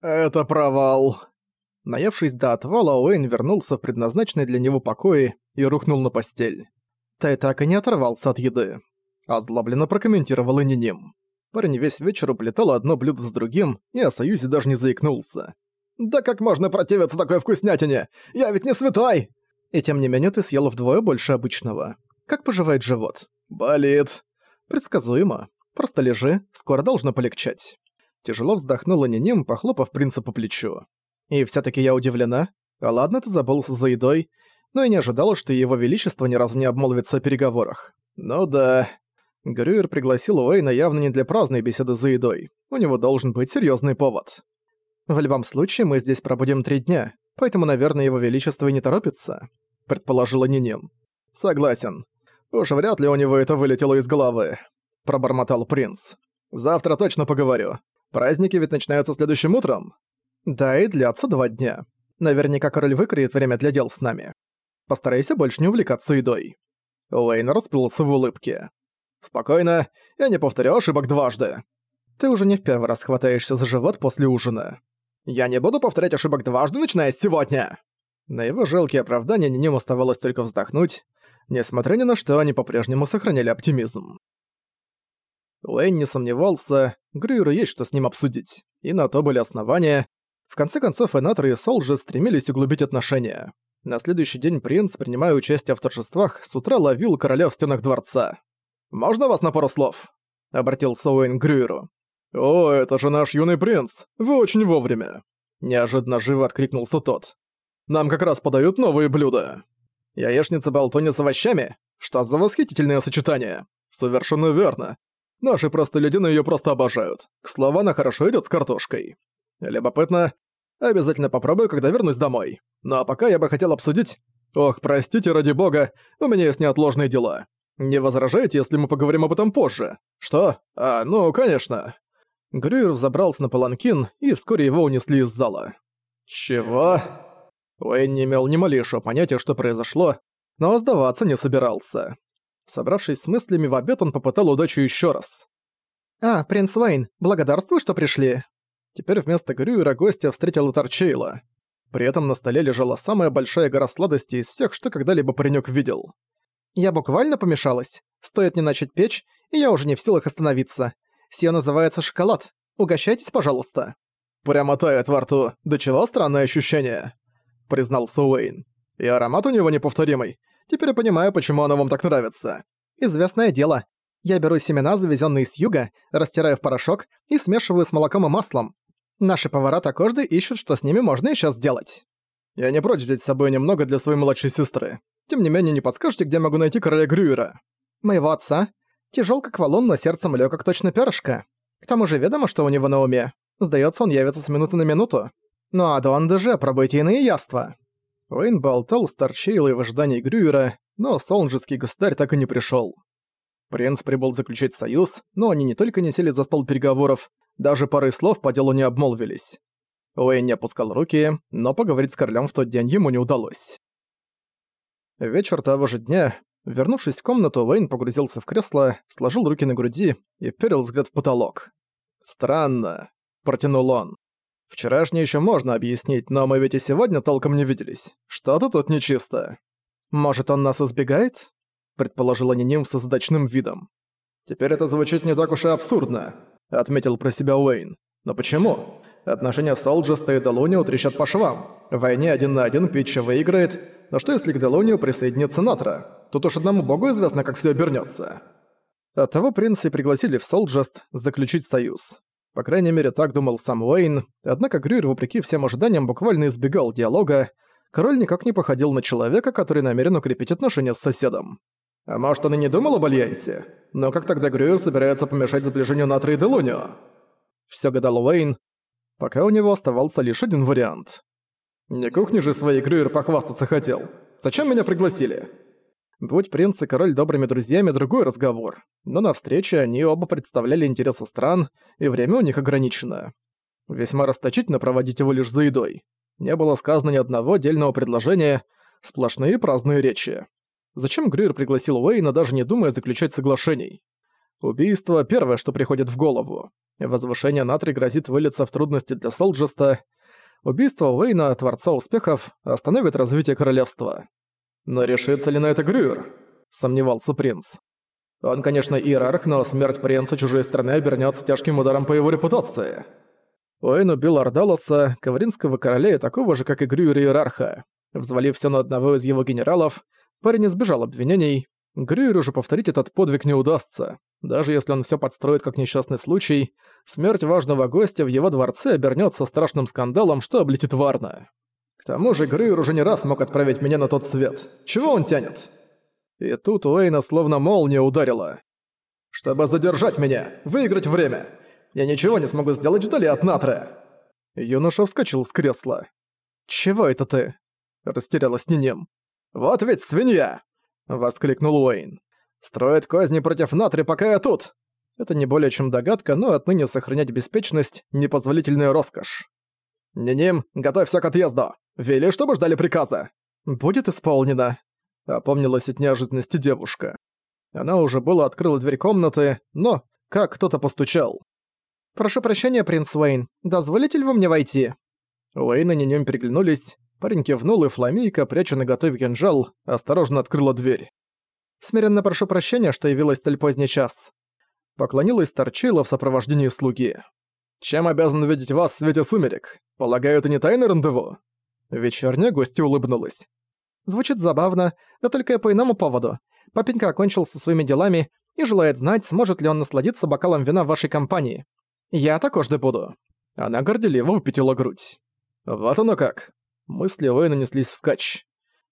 Это провал. Наевшись до отвала, Уэйн вернулся в предназначенный для него покои и рухнул на постель. Тай так и не оторвался от еды. Озлобленно прокомментировал и Ниним. Парень весь вечер уплетал одно блюдо с другим и о союзе даже не заикнулся. «Да как можно противиться такой вкуснятине? Я ведь не святой!» И тем не менее ты съел вдвое больше обычного. Как поживает живот? Болит. Предсказуемо. Просто лежи, скоро должно полегчать. Тяжело вздохнула Ниним, похлопав принца по плечу. И все таки я удивлена. А ладно, ты забылся за едой, но и не ожидала, что его величество ни разу не обмолвится о переговорах. Ну да. Грюер пригласил Уэйна явно не для праздной беседы за едой. У него должен быть серьезный повод. В любом случае, мы здесь пробудем три дня, поэтому, наверное, его величество не торопится, предположила Ниним. Согласен. Уж вряд ли у него это вылетело из головы, пробормотал принц. Завтра точно поговорю. Праздники ведь начинаются следующим утром. Да, и длятся два дня. Наверняка король выкроет время для дел с нами. Постарайся больше не увлекаться едой. Уэйн расплылся в улыбке. «Спокойно, я не повторю ошибок дважды. Ты уже не в первый раз хватаешься за живот после ужина. Я не буду повторять ошибок дважды, начиная с сегодня!» На его жалкие оправдания Ниним оставалось только вздохнуть, несмотря ни на что они по-прежнему сохраняли оптимизм. Уэйн не сомневался, Грюеру есть что с ним обсудить, и на то были основания. В конце концов, Энатор и Сол же стремились углубить отношения. На следующий день принц, принимая участие в торжествах, с утра ловил короля в стенах дворца. «Можно вас на пару слов?» — обратился Уэйн к Грюеру. «О, это же наш юный принц! Вы очень вовремя!» Неожиданно живо откликнулся тот. «Нам как раз подают новые блюда!» «Яичница болтуни с овощами? Что за восхитительное сочетание!» «Совершенно верно. Наши простолюдины её просто обожают. К слову, она хорошо идёт с картошкой. Любопытно. Обязательно попробую, когда вернусь домой. Ну а пока я бы хотел обсудить... Ох, простите, ради бога, у меня есть неотложные дела. Не возражаете, если мы поговорим об этом позже? Что? А, ну, конечно. Грюер забрался на паланкин, и вскоре его унесли из зала. Чего? Уэйн не имел ни малейшего понятия, что произошло, но сдаваться не собирался. Собравшись с мыслями в обед, он попытал удачу еще раз. «А, принц Уэйн, благодарствую, что пришли». Теперь вместо Грюера гостя встретила Торчейла. При этом на столе лежала самая большая гора сладостей из всех, что когда-либо паренёк видел. «Я буквально помешалась. Стоит мне начать печь, и я уже не в силах остановиться. Сия называется шоколад. Угощайтесь, пожалуйста». «Прямо тает во рту. Да чего странное ощущение», — признался Уэйн. «И аромат у него неповторимый. Теперь я понимаю, почему оно вам так нравится. Известное дело. Я беру семена, завезенные с юга, растираю в порошок и смешиваю с молоком и маслом. Наши повара такожды ищут, что с ними можно еще сделать. Я не прочь взять с собой немного для своей младшей сестры. Тем не менее, не подскажете, где могу найти короля Грюера? Моего отца. Тяжел как валун, но сердцем лёг как точно перышко. К тому же ведомо, что у него на уме. Сдается, он явится с минуты на минуту. Ну а до Андеже пробуйте иные яства. Уэйн болтал с Торчейлой в ожидании Грюера, но солнжеский государь так и не пришёл. Принц прибыл заключить союз, но они не только не сели за стол переговоров, даже парой слов по делу не обмолвились. Уэйн не опускал руки, но поговорить с королем в тот день ему не удалось. Вечер того же дня, вернувшись в комнату, Уэйн погрузился в кресло, сложил руки на груди и вперил взгляд в потолок. «Странно», — протянул он. Вчерашнее еще можно объяснить, но мы ведь и сегодня толком не виделись. Что-то тут нечисто. Может, он нас избегает? Предположила Ниним с задачным видом. Теперь это звучит не так уж и абсурдно, отметил про себя Уэйн. Но почему? Отношения Солджеста и Делунио трещат по швам. В войне один на один Питча выиграет, но что если к Делунио присоединится Натра? Тут уж одному богу известно, как все обернется. Оттого принца и пригласили в Солджест заключить союз. По крайней мере, так думал сам Уэйн, однако Грюер, вопреки всем ожиданиям, буквально избегал диалога. Король никак не походил на человека, который намерен укрепить отношения с соседом. А может, он и не думал об альянсе? Но как тогда Грюер собирается помешать сближению Натра и Делунио? Всё гадал Уэйн, пока у него оставался лишь один вариант. «Не кухни же своей Грюер похвастаться хотел. Зачем меня пригласили?» Будь принц и король добрыми друзьями, другой разговор. Но на встрече они оба представляли интересы стран, и время у них ограничено. Весьма расточительно проводить его лишь за едой. Не было сказано ни одного отдельного предложения, сплошные праздные речи. Зачем Грюер пригласил Уэйна, даже не думая заключать соглашений? Убийство — первое, что приходит в голову. Возвышение Натри грозит вылиться в трудности для Солджеста. Убийство Уэйна, Творца Успехов, остановит развитие королевства. «Но решится ли на это Грюер?» – сомневался принц. «Он, конечно, иерарх, но смерть принца чужой страны обернется тяжким ударом по его репутации». Уэйн убил Ардалоса, каваринского короля и такого же, как и Грюер иерарха. Взвалив все на одного из его генералов, парень избежал обвинений. Грюеру же повторить этот подвиг не удастся. Даже если он все подстроит как несчастный случай, смерть важного гостя в его дворце обернется страшным скандалом, что облетит Варна. Тому же Грюер уже не раз мог отправить меня на тот свет. Чего он тянет? И тут Уэйна словно молния ударила. «Чтобы задержать меня, выиграть время. Я ничего не смогу сделать вдали от Натра». Юноша вскочил с кресла. «Чего это ты?» Растерялась Нинем. «Вот ведь свинья!» Воскликнул Уэйн. Строит козни против Натри, пока я тут!» Это не более чем догадка, но отныне сохранять беспечность — непозволительная роскошь. «Ниним, готовься к отъезду! Вели, чтобы ждали приказа!» «Будет исполнено!» — опомнилась от неожиданности девушка. Она уже было открыла дверь комнаты, но как кто-то постучал. «Прошу прощения, принц Уэйн, дозволите ли вы мне войти?» Уэйн и Ниним переглянулись, парень кивнул, и Фламейка, пряча на готове кинжал, осторожно открыла дверь. Смиренно прошу прощения, что явилась столь поздний час». Поклонилась Торчила в сопровождении слуги. «Чем обязан видеть вас в свете сумерек? Полагаю, это не тайный рандеву?» Вечерняя гостья улыбнулась. «Звучит забавно, да только по иному поводу. Папенька окончил со своими делами и желает знать, сможет ли он насладиться бокалом вина в вашей компании. Я також не буду». Она горделиво упятила грудь. «Вот оно как». Мысли Уэйна неслись вскачь.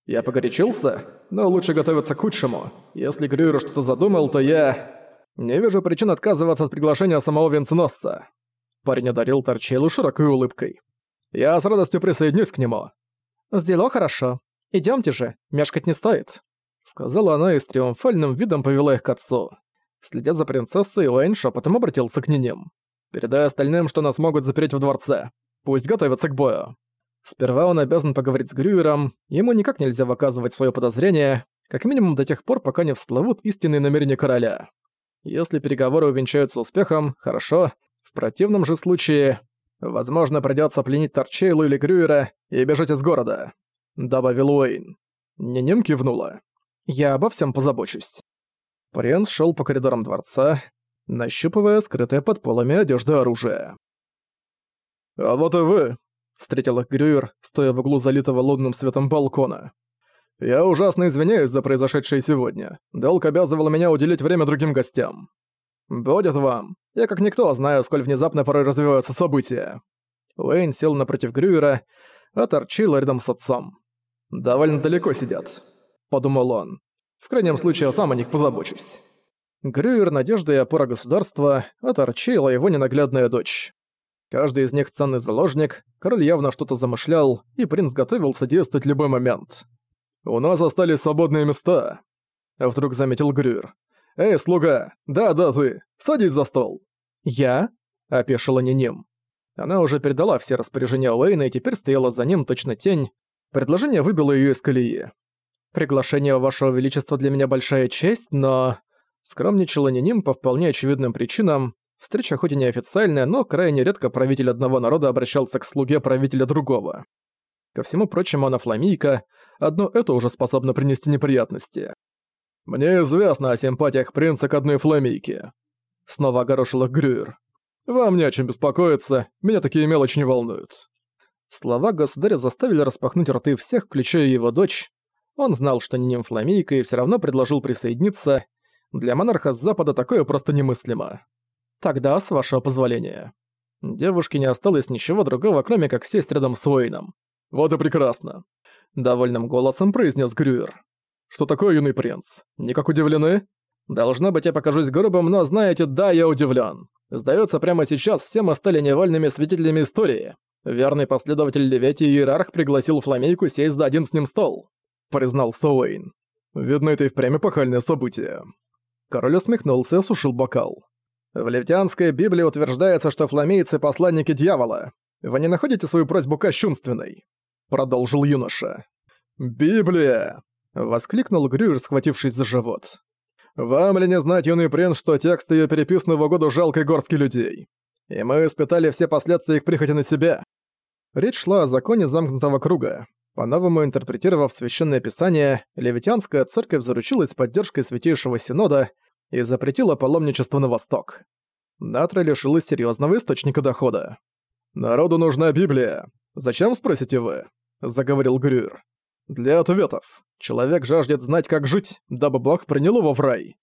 Я погорячился, но лучше готовиться к худшему. Если Грюер что-то задумал, то я... Не вижу причин отказываться от приглашения самого венценосца. Парень одарил Торчейлу широкой улыбкой. Я с радостью присоединюсь к нему. Сделал хорошо. Идемте же, мешкать не стоит. Сказала она и с триумфальным видом повела их к отцу. Следя за принцессой, Уэйн шепотом обратился к ниним. «Передай остальным, что нас могут запереть в дворце. Пусть готовятся к бою». Сперва он обязан поговорить с Грюером, ему никак нельзя выказывать свое подозрение, как минимум до тех пор, пока не всплывут истинные намерения короля. Если переговоры увенчаются успехом, хорошо, в противном же случае, возможно, придётся пленить Торчейлу или Грюера и бежать из города», — добавил Уэйн. Ненем кивнула. «Я обо всем позабочусь». Принц шёл по коридорам дворца, нащупывая скрытое под полами одежды оружие. «А вот и вы», Встретил их Грюер, стоя в углу залитого лунным светом балкона. «Я ужасно извиняюсь за произошедшее сегодня. Долг обязывал меня уделить время другим гостям. Будет вам. Я как никто знаю, сколь внезапно порой развиваются события». Уэйн сел напротив Грюера, а торчил рядом с отцом. «Довольно далеко сидят», — подумал он. «В крайнем случае, я сам о них позабочусь». Грюер — надежда и опора государства, а его ненаглядная дочь. Каждый из них ценный заложник, король явно что-то замышлял, и принц готовился действовать в любой момент. «У нас остались свободные места», — вдруг заметил Грюер. «Эй, слуга! Да-да, ты! Садись за стол!» «Я?» — опешила Ниним. Она уже передала все распоряжения Уэйна и теперь стояла за ним точно тень. Предложение выбило ее из колеи. «Приглашение вашего величества для меня большая честь, но...» Скромничала Ниним по вполне очевидным причинам, Встреча хоть и неофициальная, но крайне редко правитель одного народа обращался к слуге правителя другого. Ко всему прочему, она фламийка, одно это уже способно принести неприятности. «Мне известно о симпатиях принца к одной фламийке», — снова огорошил их Грюер. «Вам не о чем беспокоиться, меня такие мелочи не волнуют». Слова государя заставили распахнуть рты всех, включая его дочь. Он знал, что не ним фламийка, и все равно предложил присоединиться. Для монарха с запада такое просто немыслимо. Тогда, с вашего позволения. Девушке не осталось ничего другого, кроме как сесть рядом с Уэйном. «Вот и прекрасно», — довольным голосом произнес Грюер. «Что такое, юный принц? Никак удивлены?» «Должно быть, я покажусь грубым, но, знаете, да, я удивлен. Сдается прямо сейчас все мы стали невольными свидетелями истории. Верный последователь Левети Иерарх пригласил Фламейку сесть за один с ним стол», — признал Уэйн. «Видно, это и впрямь эпохальное событие». Король усмехнулся и осушил бокал. В Левтианской Библии утверждается, что фламейцы — посланники дьявола. Вы не находите свою просьбу кощунственной?» Продолжил юноша. «Библия!» — воскликнул Грюер, схватившись за живот. «Вам ли не знать, юный принц, что текст ее переписан в угоду жалкой горстки людей? И мы испытали все последствия их прихоти на себя. Речь шла о законе замкнутого круга. По-новому интерпретировав Священное Писание, Левитянская церковь заручилась поддержкой Святейшего Синода и запретила паломничество на восток. Натра лишилась серьезного источника дохода. «Народу нужна Библия. Зачем, спросите вы?» – заговорил Грюер. «Для ответов. Человек жаждет знать, как жить, дабы Бог принял его в рай.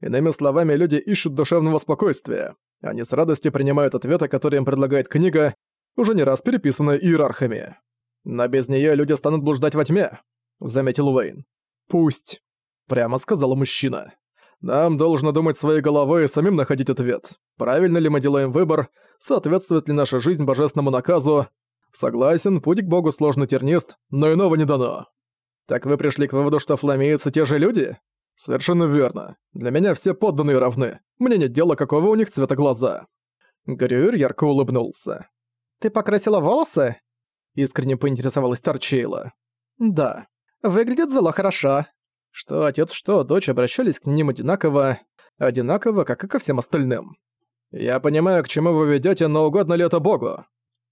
Иными словами, люди ищут душевного спокойствия. Они с радостью принимают ответы, которые им предлагает книга, уже не раз переписанная иерархами. Но без нее люди станут блуждать во тьме», — заметил Уэйн. «Пусть», — прямо сказал мужчина. «Нам должно думать своей головой и самим находить ответ. Правильно ли мы делаем выбор, соответствует ли наша жизнь божественному наказу. Согласен, путь к богу сложно тернист, но иного не дано». «Так вы пришли к выводу, что фламецы те же люди?» «Совершенно верно. Для меня все подданные равны. Мне нет дела, какого у них цвета глаза». Грюер ярко улыбнулся. «Ты покрасила волосы?» Искренне поинтересовалась Торчейла. «Да. Выглядит зело хорошо». Что отец, что дочь обращались к ним одинаково, одинаково, как и ко всем остальным. «Я понимаю, к чему вы ведете, но угодно ли это Богу?»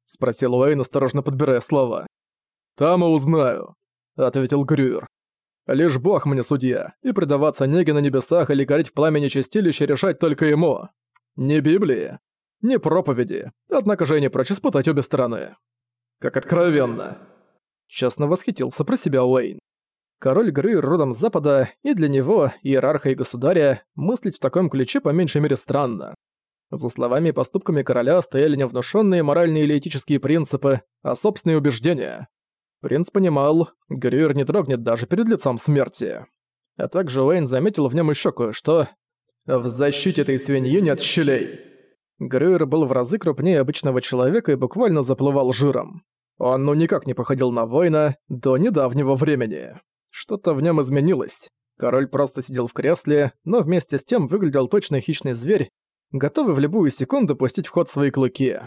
Спросил Уэйн, осторожно подбирая слова. «Там и узнаю», — ответил Грюер. Лишь бог мне судья, и предаваться неге на небесах или гореть в пламени чистилища решать только ему. Не Библии, не проповеди, однако же я не прочь испытать обе стороны. Как откровенно. Честно восхитился про себя Уэйн. Король Гры родом с Запада, и для него, иерарха и государя, мыслить в таком ключе по меньшей мере странно. За словами и поступками короля стояли не внушенные моральные или этические принципы, а собственные убеждения. Принц понимал, Грюер не дрогнет даже перед лицом смерти. А также Уэйн заметил в нем еще кое-что. «В защите этой свиньи нет щелей!» Грюер был в разы крупнее обычного человека и буквально заплывал жиром. Он ну никак не походил на воина до недавнего времени. Что-то в нем изменилось. Король просто сидел в кресле, но вместе с тем выглядел точно хищный зверь, готовый в любую секунду пустить в ход свои клыки.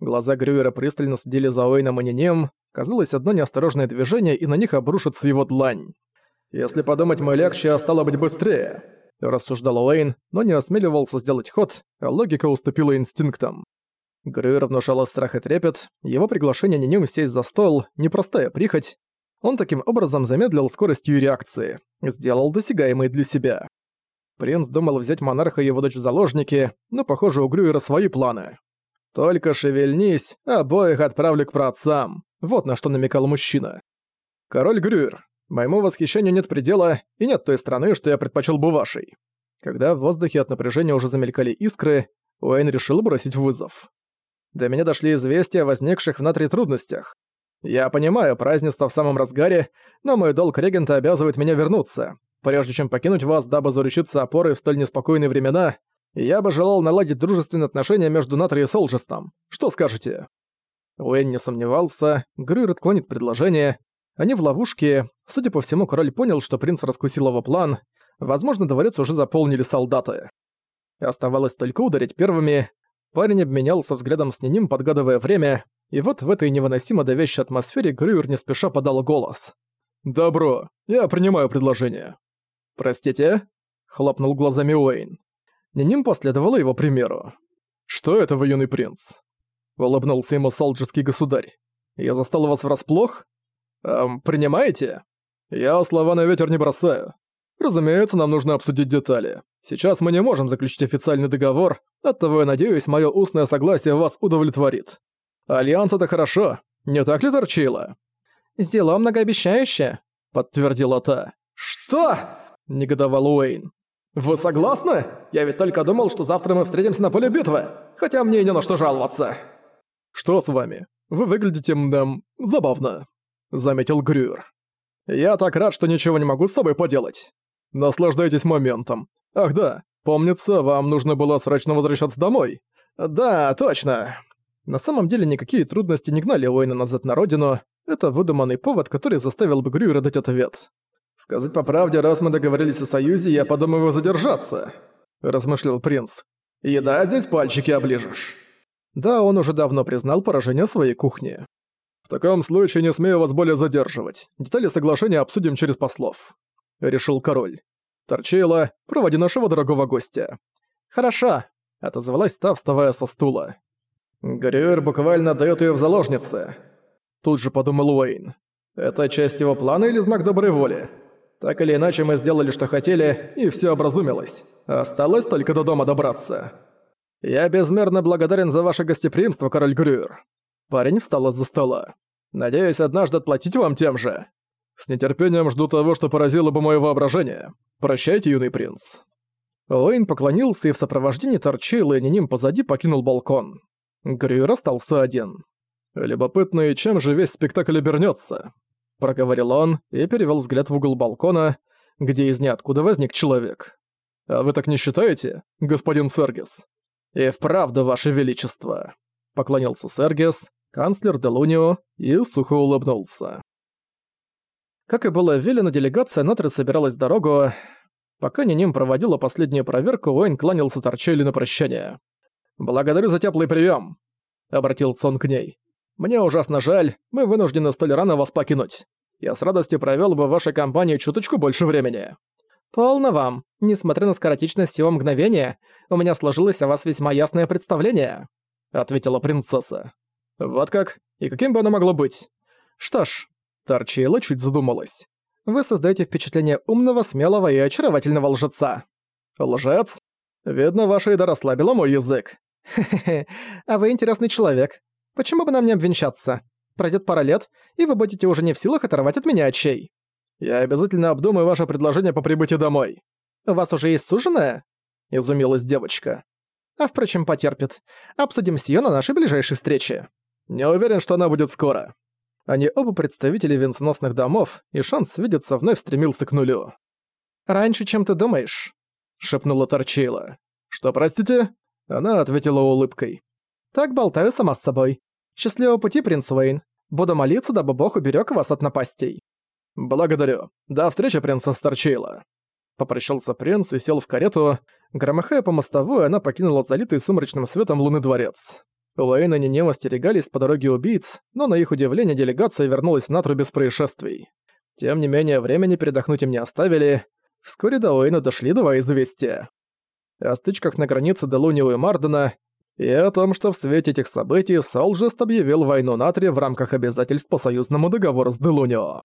Глаза Грюера пристально следили за Уэйном и Нинем, Казалось, одно неосторожное движение, и на них обрушится его длань. «Если подумать, мой легче стало быть быстрее», – рассуждал Уэйн, но не осмеливался сделать ход, а логика уступила инстинктам. Грюер внушала страх и трепет, его приглашение Нинюм сесть за стол – непростая прихоть. Он таким образом замедлил скорость ее реакции, сделал досягаемой для себя. Принц думал взять монарха и его дочь в заложники, но, похоже, у Грюера свои планы. «Только шевельнись, обоих отправлю к праотцам. Вот на что намекал мужчина. «Король Грюер, моему восхищению нет предела, и нет той страны, что я предпочел бы вашей». Когда в воздухе от напряжения уже замелькали искры, Уэйн решил бросить вызов. До меня дошли известия о возникших в Натре трудностях. Я понимаю, празднество в самом разгаре, но мой долг регента обязывает меня вернуться. Прежде чем покинуть вас, дабы заручиться опорой в столь неспокойные времена, я бы желал наладить дружественные отношения между Натри и Солжестом. Что скажете?» Уэйн не сомневался, Грюер отклонит предложение. Они в ловушке. Судя по всему, король понял, что принц раскусил его план. Возможно, дворец уже заполнили солдаты. Оставалось только ударить первыми. Парень обменялся взглядом с ним, подгадывая время, и вот в этой невыносимо давящей атмосфере Грюер не спеша подал голос. «Добро, я принимаю предложение». «Простите?» — хлопнул глазами Уэйн. Ниним последовало его примеру. «Что это вы, юный принц?» Улыбнулся ему солджерский государь. «Я застал вас врасплох? Эм, принимаете? Я слова на ветер не бросаю. Разумеется, нам нужно обсудить детали. Сейчас мы не можем заключить официальный договор, оттого я надеюсь, мое устное согласие вас удовлетворит. Альянс — это хорошо, не так ли, Торчила?» «Сдело многообещающе», — подтвердила та. «Что?» — негодовал Уэйн. «Вы согласны? Я ведь только думал, что завтра мы встретимся на поле битвы, хотя мне и не на что жаловаться». «Что с вами? Вы выглядите, эм, забавно», — заметил Грюер. «Я так рад, что ничего не могу с собой поделать. Наслаждайтесь моментом. Ах да, помнится, вам нужно было срочно возвращаться домой». «Да, точно». На самом деле никакие трудности не гнали Уэйна назад на родину. Это выдуманный повод, который заставил бы Грюера дать ответ. «Сказать по правде, раз мы договорились о союзе, я подумываю задержаться», — размышлял принц. «Еда здесь пальчики оближешь». Да, он уже давно признал поражение своей кухни. «В таком случае не смею вас более задерживать. Детали соглашения обсудим через послов», — решил король. «Торчейла, проводи нашего дорогого гостя». «Хорошо», — отозвалась та, вставая со стула. «Грюер буквально отдаёт её в заложницы», — тут же подумал Уэйн. «Это часть его плана или знак доброй воли? Так или иначе мы сделали, что хотели, и всё образумилось. Осталось только до дома добраться. Я безмерно благодарен за ваше гостеприимство, король Грюер». Парень встал из-за стола. «Надеюсь однажды отплатить вам тем же. С нетерпением жду того, что поразило бы моё воображение. Прощайте, юный принц». Уэйн поклонился и в сопровождении Торчейла и Ниним позади покинул балкон. Грюер остался один. «Любопытно, и чем же весь спектакль обернётся?» Проговорил он и перевёл взгляд в угол балкона, где из ниоткуда возник человек. «А вы так не считаете, господин Сергис?» «И вправду, ваше величество!» Поклонился Сергис, канцлер Делунио, и сухо улыбнулся. Как и было велено, делегация Натры собиралась в дорогу. Пока Ниним проводила последнюю проверку, Уэйн кланялся Торчелли на прощание. «Благодарю за теплый прием, обратился он к ней. «Мне ужасно жаль, мы вынуждены столь рано вас покинуть. Я с радостью провёл бы в вашей компании чуточку больше времени». «Полно вам. Несмотря на скоротечность всего мгновения, у меня сложилось о вас весьма ясное представление», — ответила принцесса. «Вот как? И каким бы оно могло быть?» «Что ж...» — Торчейла чуть задумалась. «Вы создаете впечатление умного, смелого и очаровательного лжеца». «Лжец? Видно, ваша еда расслабила мой язык». «Хе-хе-хе, а вы интересный человек. Почему бы нам не обвенчаться? Пройдет пара лет, и вы будете уже не в силах оторвать от меня очей». «Я обязательно обдумаю ваше предложение по прибытии домой». «У вас уже есть суженая?» – изумилась девочка. «А впрочем, потерпит. Обсудим с на нашей ближайшей встрече». «Не уверен, что она будет скоро». Они оба представители венценосных домов, и шанс видеться вновь стремился к нулю. «Раньше, чем ты думаешь», — шепнула Торчейла. «Что, простите?» Она ответила улыбкой. «Так болтаю сама с собой. Счастливого пути, принц Уэйн. Буду молиться, дабы бог уберег вас от напастей». «Благодарю. До встречи, принцесса Торчейла». Попрощался принц и сел в карету. Громыхая по мостовой, она покинула залитый сумрачным светом луны дворец. Уэйн и Нинео остерегались по дороге убийц, но на их удивление делегация вернулась в Натру без происшествий. Тем не менее, времени передохнуть им не оставили. Вскоре до Уэйна дошли два известия. О стычках на границе Делунио и Мардена, и о том, что в свете этих событий Солжест объявил войну Натре в рамках обязательств по союзному договору с Делунио.